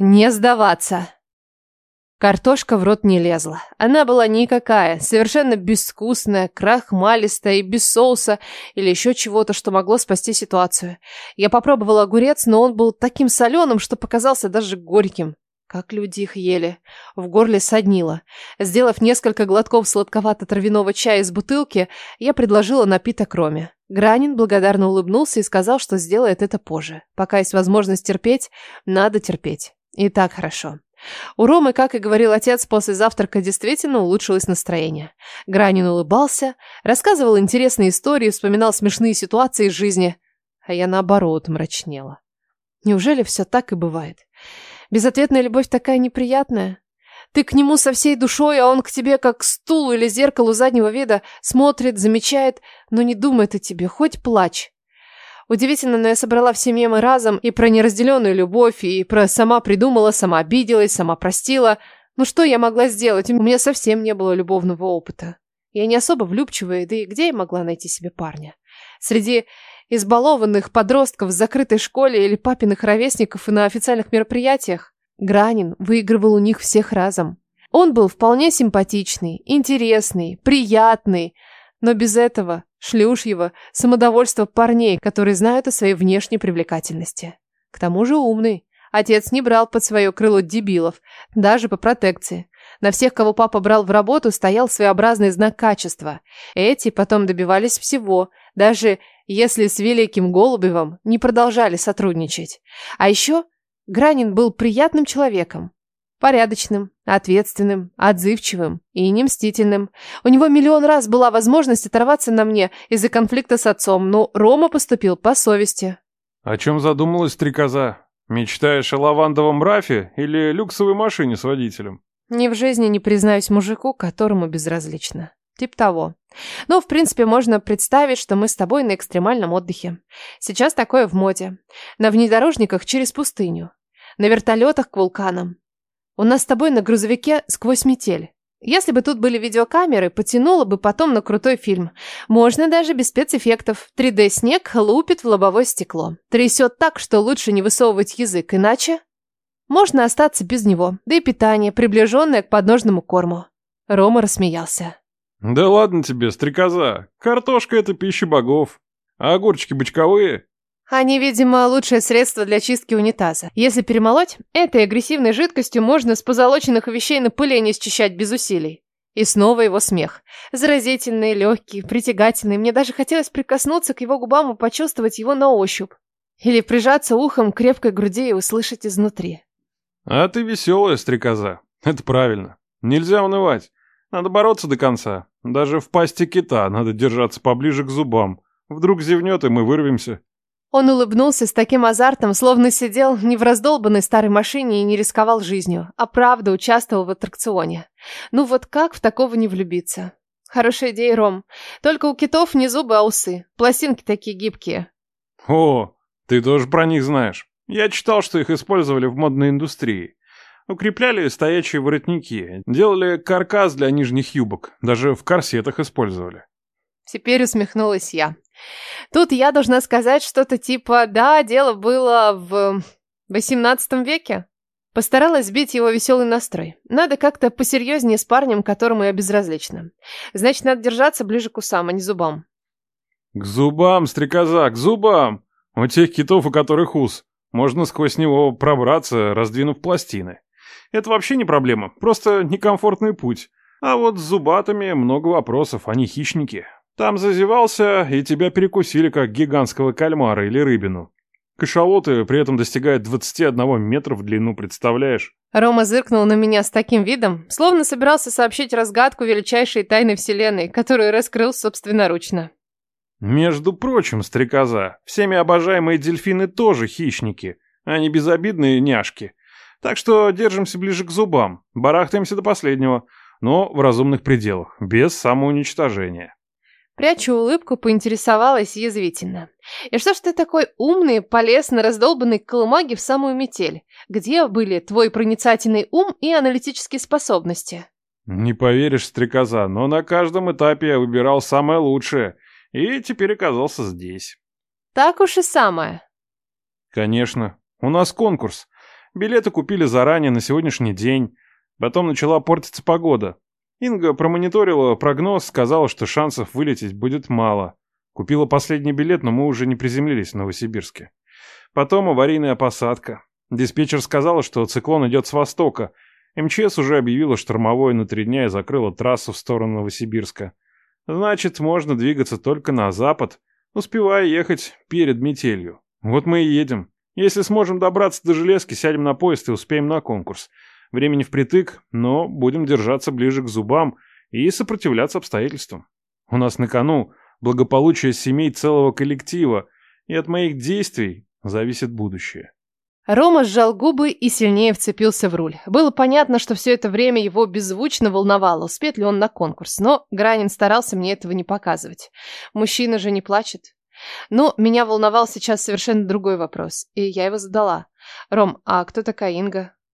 Не сдаваться. Картошка в рот не лезла. Она была никакая, совершенно безвкусная, крахмалистая и без соуса или еще чего-то, что могло спасти ситуацию. Я попробовала огурец, но он был таким соленым, что показался даже горьким. Как люди их ели. В горле соднило. Сделав несколько глотков сладковато-травяного чая из бутылки, я предложила напиток Роме. Гранин благодарно улыбнулся и сказал, что сделает это позже. Пока есть возможность терпеть, надо терпеть. И так хорошо. У Ромы, как и говорил отец, после завтрака действительно улучшилось настроение. Гранин улыбался, рассказывал интересные истории, вспоминал смешные ситуации из жизни, а я наоборот мрачнела. Неужели все так и бывает? Безответная любовь такая неприятная. Ты к нему со всей душой, а он к тебе как к стулу или зеркалу заднего вида смотрит, замечает, но не думает о тебе, хоть плачь. Удивительно, но я собрала все мемы разом и про неразделенную любовь, и про сама придумала, сама обиделась, сама простила. Ну что я могла сделать? У меня совсем не было любовного опыта. Я не особо влюбчивая, да и где я могла найти себе парня? Среди избалованных подростков в закрытой школе или папиных ровесников и на официальных мероприятиях Гранин выигрывал у них всех разом. Он был вполне симпатичный, интересный, приятный, но без этого шлюшьего самодовольства парней, которые знают о своей внешней привлекательности. К тому же умный. Отец не брал под свое крыло дебилов, даже по протекции. На всех, кого папа брал в работу, стоял своеобразный знак качества. Эти потом добивались всего, даже если с Великим Голубевым не продолжали сотрудничать. А еще Гранин был приятным человеком, Порядочным, ответственным, отзывчивым и не мстительным. У него миллион раз была возможность оторваться на мне из-за конфликта с отцом, но Рома поступил по совести. О чем задумалась стрекоза? Мечтаешь о лавандовом рафе или люксовой машине с водителем? Ни в жизни не признаюсь мужику, которому безразлично. Тип того. Но, в принципе, можно представить, что мы с тобой на экстремальном отдыхе. Сейчас такое в моде. На внедорожниках через пустыню. На вертолетах к вулканам. У нас с тобой на грузовике сквозь метель. Если бы тут были видеокамеры, потянуло бы потом на крутой фильм. Можно даже без спецэффектов. 3D-снег лупит в лобовое стекло. Трясет так, что лучше не высовывать язык, иначе... Можно остаться без него, да и питание, приближенное к подножному корму. Рома рассмеялся. Да ладно тебе, стрекоза. Картошка — это пища богов. А огурчики бочковые они, видимо, лучшее средство для чистки унитаза. Если перемолоть, этой агрессивной жидкостью можно с позолоченных вещей на пыли не счищать без усилий. И снова его смех. Заразительный, легкий, притягательный. Мне даже хотелось прикоснуться к его губам и почувствовать его на ощупь. Или прижаться ухом к крепкой груди и услышать изнутри. А ты веселая, стрекоза. Это правильно. Нельзя унывать. Надо бороться до конца. Даже в пасти кита надо держаться поближе к зубам. Вдруг зевнет, и мы вырвемся. Он улыбнулся с таким азартом, словно сидел не в раздолбанной старой машине и не рисковал жизнью, а правда участвовал в аттракционе. Ну вот как в такого не влюбиться? Хорошая идея, Ром. Только у китов не зубы, а усы. Пластинки такие гибкие. О, ты тоже про них знаешь. Я читал, что их использовали в модной индустрии. Укрепляли стоячие воротники, делали каркас для нижних юбок, даже в корсетах использовали. Теперь усмехнулась я. Тут я должна сказать что-то типа «да, дело было в XVIII веке». Постаралась сбить его веселый настрой. Надо как-то посерьезнее с парнем, которому я безразлична. Значит, надо держаться ближе к усам, а не зубам. К зубам, стрекоза, к зубам! У тех китов, у которых ус, можно сквозь него пробраться, раздвинув пластины. Это вообще не проблема, просто некомфортный путь. А вот с зубатами много вопросов, они хищники. Там зазевался, и тебя перекусили, как гигантского кальмара или рыбину. Кашалоты при этом достигают 21 метра в длину, представляешь? Рома зыркнул на меня с таким видом, словно собирался сообщить разгадку величайшей тайны Вселенной, которую раскрыл собственноручно. Между прочим, стрекоза, всеми обожаемые дельфины тоже хищники, а не безобидные няшки. Так что держимся ближе к зубам, барахтаемся до последнего, но в разумных пределах, без самоуничтожения. Прячу улыбку, поинтересовалась язвительно. «И что ж ты такой умный, полез на раздолбанной колымаге в самую метель? Где были твой проницательный ум и аналитические способности?» «Не поверишь, стрекоза, но на каждом этапе я выбирал самое лучшее, и теперь оказался здесь». «Так уж и самое». «Конечно. У нас конкурс. Билеты купили заранее на сегодняшний день. Потом начала портиться погода. Инга промониторила прогноз, сказала, что шансов вылететь будет мало. Купила последний билет, но мы уже не приземлились в Новосибирске. Потом аварийная посадка. Диспетчер сказала, что циклон идет с востока. МЧС уже объявила штормовое на три дня и закрыла трассу в сторону Новосибирска. Значит, можно двигаться только на запад, успевая ехать перед метелью. Вот мы и едем. Если сможем добраться до железки, сядем на поезд и успеем на конкурс. Времени впритык, но будем держаться ближе к зубам и сопротивляться обстоятельствам. У нас на кону благополучие семей целого коллектива, и от моих действий зависит будущее. Рома сжал губы и сильнее вцепился в руль. Было понятно, что все это время его беззвучно волновало, успеет ли он на конкурс, но Гранин старался мне этого не показывать. Мужчина же не плачет. Но меня волновал сейчас совершенно другой вопрос, и я его задала. «Ром, а кто такая Инга?